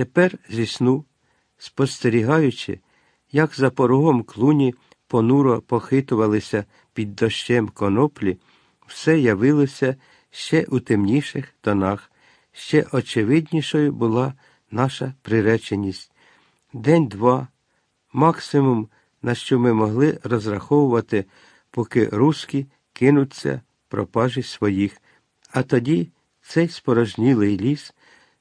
Тепер зі сну, спостерігаючи, як за порогом клуні понуро похитувалися під дощем коноплі, все явилося ще у темніших тонах, ще очевиднішою була наша приреченість. День-два, максимум, на що ми могли розраховувати, поки руски кинуться пропажі своїх, а тоді цей спорожнілий ліс,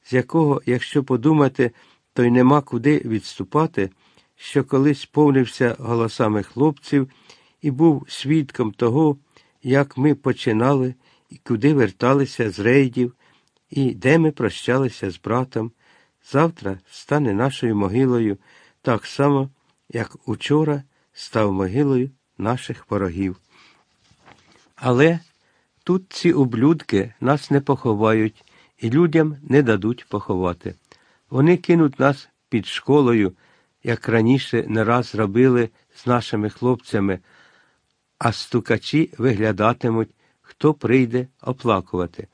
з якого, якщо подумати, то й нема куди відступати, що колись повнився голосами хлопців і був свідком того, як ми починали і куди верталися з рейдів, і де ми прощалися з братом, завтра стане нашою могилою так само, як учора став могилою наших ворогів. Але тут ці ублюдки нас не поховають і людям не дадуть поховати. Вони кинуть нас під школою, як раніше не раз робили з нашими хлопцями, а стукачі виглядатимуть, хто прийде оплакувати.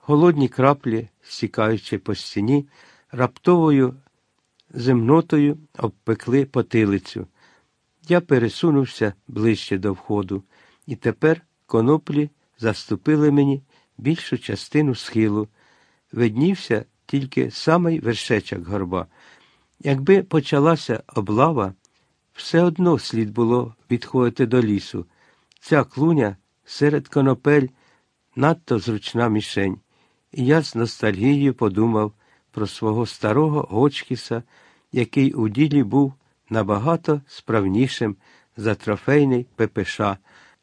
Голодні краплі, стікаючи по стіні, раптовою земнотою обпекли потилицю. Я пересунувся ближче до входу, і тепер коноплі заступили мені більшу частину схилу. Виднівся тільки самий вершечок горба. Якби почалася облава, все одно слід було відходити до лісу. Ця клуня серед конопель надто зручна мішень, і я з ностальгією подумав про свого старого Гочкіса, який у ділі був набагато справнішим за трофейний ППШ,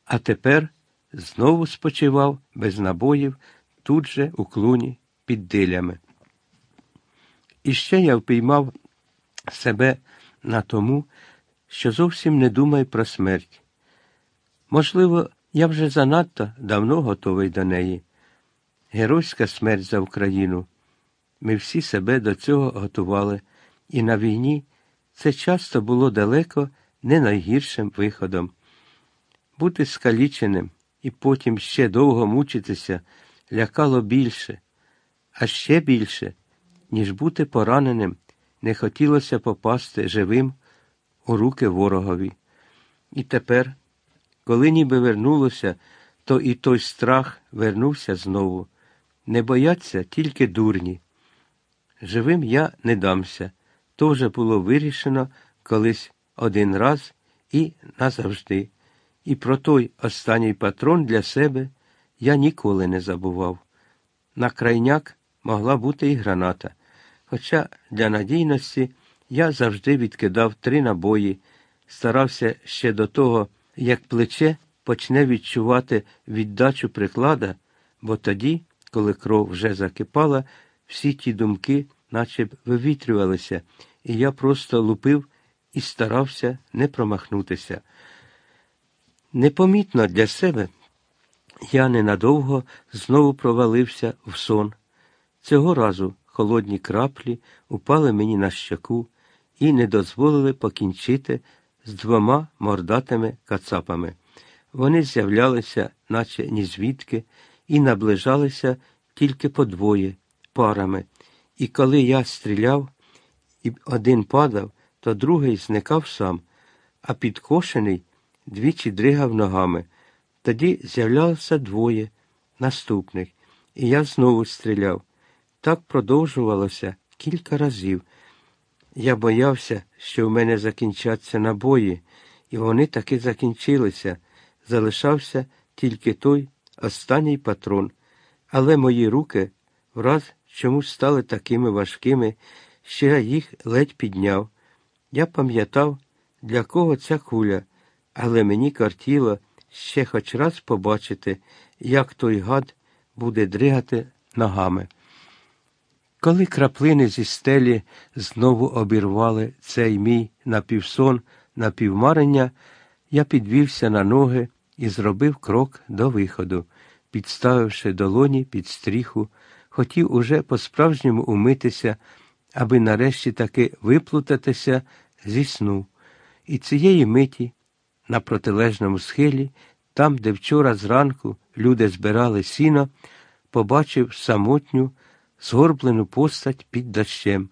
а тепер знову спочивав без набоїв тут же у клуні під дилями. І ще я впіймав себе на тому, що зовсім не думаю про смерть. Можливо, я вже занадто давно готовий до неї. Геройська смерть за Україну. Ми всі себе до цього готували, і на війні це часто було далеко не найгіршим виходом. Бути скаліченим і потім ще довго мучитися лякало більше, а ще більше, ніж бути пораненим, не хотілося попасти живим у руки ворогові. І тепер, коли ніби вернулося, то і той страх вернувся знову. Не бояться тільки дурні. Живим я не дамся. То вже було вирішено колись один раз і назавжди. І про той останній патрон для себе я ніколи не забував. На крайняк могла бути і граната. Хоча для надійності я завжди відкидав три набої, старався ще до того, як плече почне відчувати віддачу приклада, бо тоді, коли кров вже закипала, всі ті думки наче б вивітрювалися, і я просто лупив і старався не промахнутися. Непомітно для себе я ненадовго знову провалився в сон. Цього разу холодні краплі упали мені на щоку і не дозволили покінчити з двома мордатими кацапами. Вони з'являлися, наче ні звідки, і наближалися тільки по двоє парами. І коли я стріляв, і один падав, то другий зникав сам, а підкошений двічі дригав ногами. Тоді з'являлося двоє наступних, і я знову стріляв. Так продовжувалося кілька разів. Я боявся, що в мене закінчаться набої, і вони таки закінчилися. Залишався тільки той останній патрон, але мої руки враз чомусь стали такими важкими, що я їх ледь підняв. Я пам'ятав, для кого ця куля, але мені кортіло ще хоч раз побачити, як той гад буде дригати ногами. Коли краплини зі стелі знову обірвали цей мій напівсон, напівмарення, я підвівся на ноги і зробив крок до виходу, підставивши долоні під стріху, хотів уже по-справжньому умитися, аби нарешті таки виплутатися зі сну. І цієї миті, на протилежному схилі, там, де вчора зранку люди збирали сіно, побачив самотню, згорблену постать під дощем.